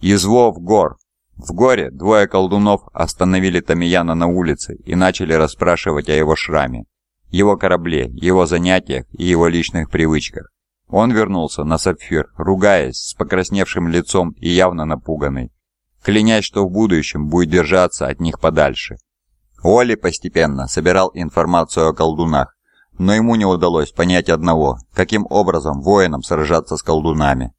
Извов гор!» В горе двое колдунов остановили Тамияна на улице и начали расспрашивать о его шраме, его корабле, его занятиях и его личных привычках. Он вернулся на сапфир, ругаясь, с покрасневшим лицом и явно напуганный, клянясь, что в будущем будет держаться от них подальше. Оли постепенно собирал информацию о колдунах, но ему не удалось понять одного, каким образом воинам сражаться с колдунами.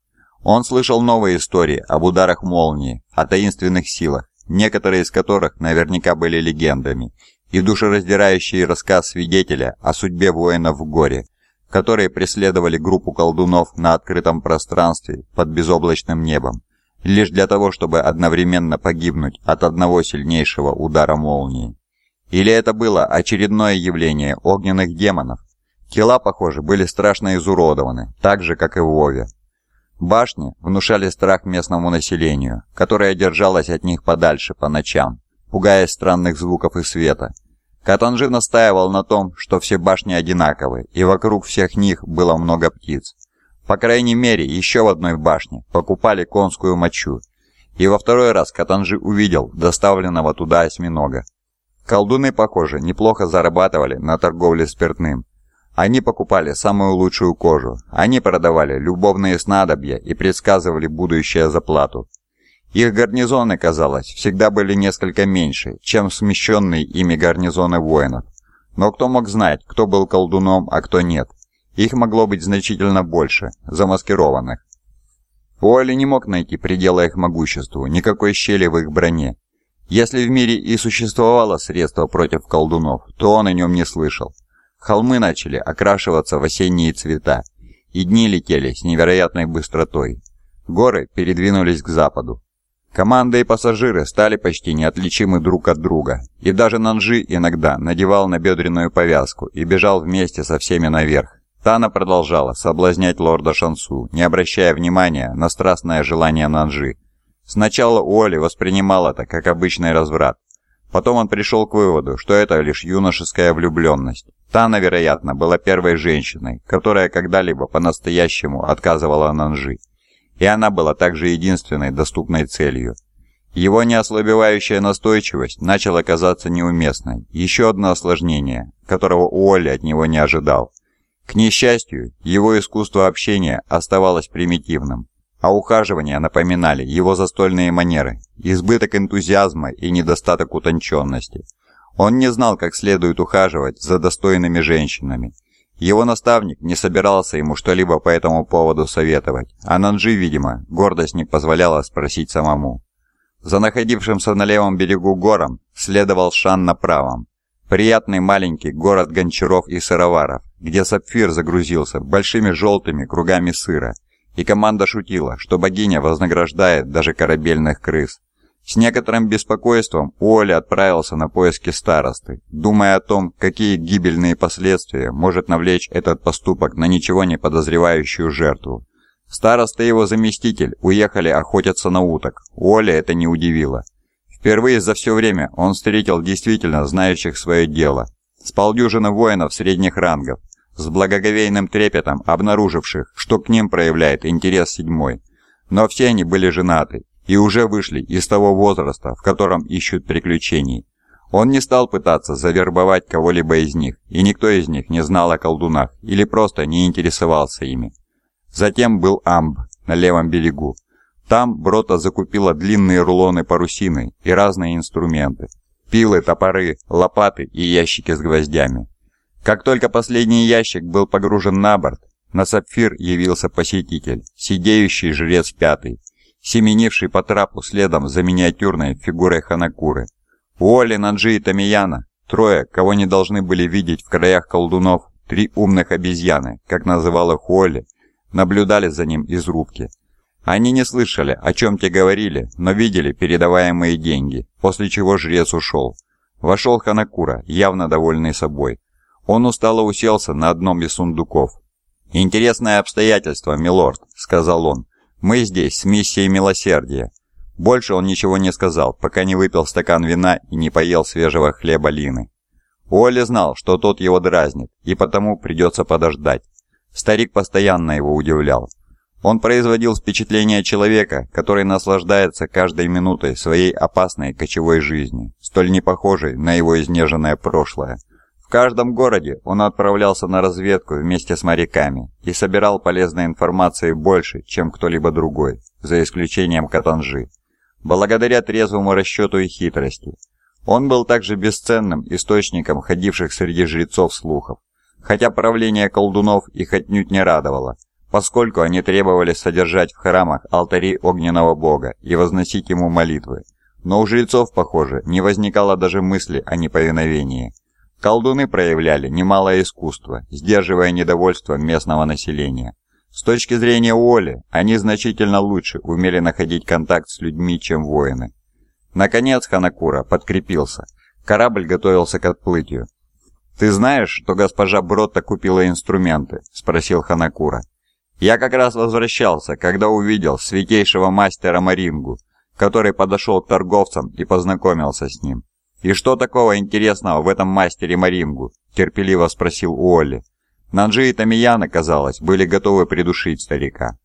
Он слышал новые истории об ударах молнии, о таинственных силах, некоторые из которых наверняка были легендами, и душераздирающий рассказ свидетеля о судьбе воинов в горе, которые преследовали группу колдунов на открытом пространстве под безоблачным небом, лишь для того, чтобы одновременно погибнуть от одного сильнейшего удара молнии. Или это было очередное явление огненных демонов? Тела, похоже, были страшно изуродованы, так же, как и в Вове. Башни внушали страх местному населению, которое держалось от них подальше по ночам, пугаясь странных звуков и света. Катанжи настаивал на том, что все башни одинаковы, и вокруг всех них было много птиц. По крайней мере, еще в одной башне покупали конскую мочу, и во второй раз Катанжи увидел доставленного туда осьминога. Колдуны, похоже, неплохо зарабатывали на торговле спиртным, они покупали самую лучшую кожу, они продавали любовные снадобья и предсказывали будущее за плату. Их гарнизоны, казалось, всегда были несколько меньше, чем смещенные ими гарнизоны воинов. Но кто мог знать, кто был колдуном, а кто нет? Их могло быть значительно больше, замаскированных. Уолли не мог найти предела их могуществу, никакой щели в их броне. Если в мире и существовало средство против колдунов, то он о нем не слышал. Холмы начали окрашиваться в осенние цвета, и дни летели с невероятной быстротой. Горы передвинулись к западу. Команда и пассажиры стали почти неотличимы друг от друга, и даже Нанжи иногда надевал набедренную повязку и бежал вместе со всеми наверх. Тана продолжала соблазнять лорда Шансу, не обращая внимания на страстное желание Нанжи. Сначала Уолли воспринимал это как обычный разврат, Потом он пришел к выводу, что это лишь юношеская влюбленность. Тана, вероятно, была первой женщиной, которая когда-либо по-настоящему отказывала Нанжи. И она была также единственной доступной целью. Его неослабевающая настойчивость начала казаться неуместной. Еще одно осложнение, которого Уолли от него не ожидал. К несчастью, его искусство общения оставалось примитивным а ухаживания напоминали его застольные манеры, избыток энтузиазма и недостаток утонченности. Он не знал, как следует ухаживать за достойными женщинами. Его наставник не собирался ему что-либо по этому поводу советовать, а Нанджи, видимо, гордость не позволяла спросить самому. За находившимся на левом берегу гором следовал Шан на правом. Приятный маленький город гончаров и сыроваров, где сапфир загрузился большими желтыми кругами сыра, и команда шутила, что богиня вознаграждает даже корабельных крыс. С некоторым беспокойством Уолли отправился на поиски старосты, думая о том, какие гибельные последствия может навлечь этот поступок на ничего не подозревающую жертву. Староста и его заместитель уехали охотиться на уток. Уолли это не удивило. Впервые за все время он встретил действительно знающих свое дело. С полдюжины воинов средних рангов, с благоговейным трепетом обнаруживших, что к ним проявляет интерес седьмой. Но все они были женаты и уже вышли из того возраста, в котором ищут приключений. Он не стал пытаться завербовать кого-либо из них, и никто из них не знал о колдунах или просто не интересовался ими. Затем был Амб на левом берегу. Там Брота закупила длинные рулоны парусины и разные инструменты. Пилы, топоры, лопаты и ящики с гвоздями. Как только последний ящик был погружен на борт, на сапфир явился посетитель, сидеющий жрец пятый, семенивший по трапу следом за миниатюрной фигурой Ханакуры. Уолли, Наджи и Тамияна, трое, кого не должны были видеть в краях колдунов, три умных обезьяны, как называл их Уолли, наблюдали за ним из рубки. Они не слышали, о чем те говорили, но видели передаваемые деньги, после чего жрец ушел. Вошел Ханакура, явно довольный собой. Он устало уселся на одном из сундуков. «Интересное обстоятельство, милорд», — сказал он. «Мы здесь с миссией милосердия». Больше он ничего не сказал, пока не выпил стакан вина и не поел свежего хлеба Лины. Уолли знал, что тот его дразнит, и потому придется подождать. Старик постоянно его удивлял. Он производил впечатление человека, который наслаждается каждой минутой своей опасной кочевой жизни, столь не похожей на его изнеженное прошлое. В каждом городе он отправлялся на разведку вместе с моряками и собирал полезной информации больше, чем кто-либо другой, за исключением Катанжи. Благодаря трезвому расчету и хитрости. Он был также бесценным источником ходивших среди жрецов слухов, хотя правление колдунов их отнюдь не радовало, поскольку они требовали содержать в храмах алтари огненного бога и возносить ему молитвы. Но у жрецов, похоже, не возникало даже мысли о неповиновении. Колдуны проявляли немалое искусство, сдерживая недовольство местного населения. С точки зрения Уолли, они значительно лучше умели находить контакт с людьми, чем воины. Наконец Ханакура подкрепился. Корабль готовился к отплытию. «Ты знаешь, что госпожа Бротта купила инструменты?» – спросил Ханакура. «Я как раз возвращался, когда увидел святейшего мастера Марингу, который подошел к торговцам и познакомился с ним. «И что такого интересного в этом мастере Марингу?» – терпеливо спросил Уолли. Нанджи и Тамияна, казалось, были готовы придушить старика.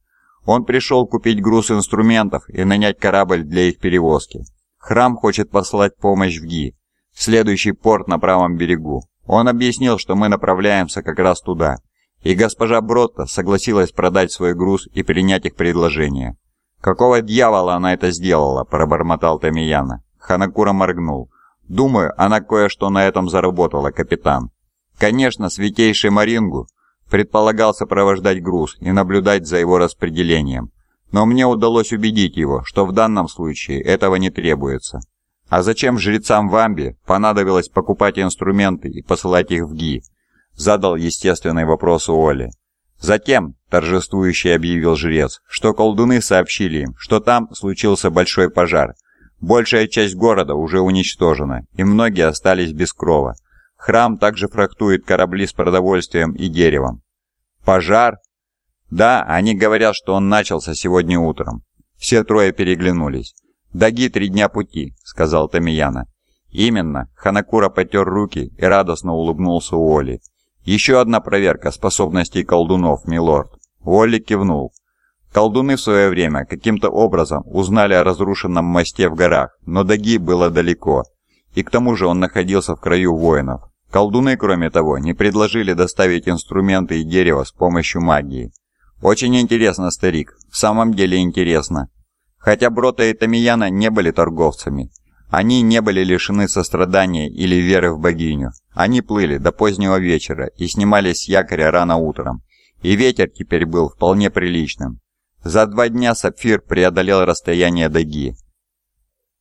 Он пришел купить груз инструментов и нанять корабль для их перевозки. Храм хочет послать помощь в Ги, в следующий порт на правом берегу. Он объяснил, что мы направляемся как раз туда, и госпожа Бротта согласилась продать свой груз и принять их предложение. «Какого дьявола она это сделала?» – пробормотал Тамияна. Ханакура моргнул. Думаю, она кое-что на этом заработала, капитан. Конечно, святейший Марингу предполагал сопровождать груз и наблюдать за его распределением, но мне удалось убедить его, что в данном случае этого не требуется. А зачем жрецам в Амбе понадобилось покупать инструменты и посылать их в ГИ? Задал естественный вопрос Оли. Затем, торжествующе объявил жрец, что колдуны сообщили им, что там случился большой пожар, Большая часть города уже уничтожена, и многие остались без крова. Храм также фрахтует корабли с продовольствием и деревом. Пожар? Да, они говорят, что он начался сегодня утром. Все трое переглянулись. «Даги три дня пути», — сказал Тамияна. «Именно», — Ханакура потер руки и радостно улыбнулся Уолли. «Еще одна проверка способностей колдунов, милорд». Уолли кивнул. Колдуны в свое время каким-то образом узнали о разрушенном мосте в горах, но Даги было далеко, и к тому же он находился в краю воинов. Колдуны, кроме того, не предложили доставить инструменты и дерево с помощью магии. Очень интересно, старик, в самом деле интересно. Хотя Брота и Тамияна не были торговцами, они не были лишены сострадания или веры в богиню. Они плыли до позднего вечера и снимались с якоря рано утром, и ветер теперь был вполне приличным. За два дня Сапфир преодолел расстояние до Ги.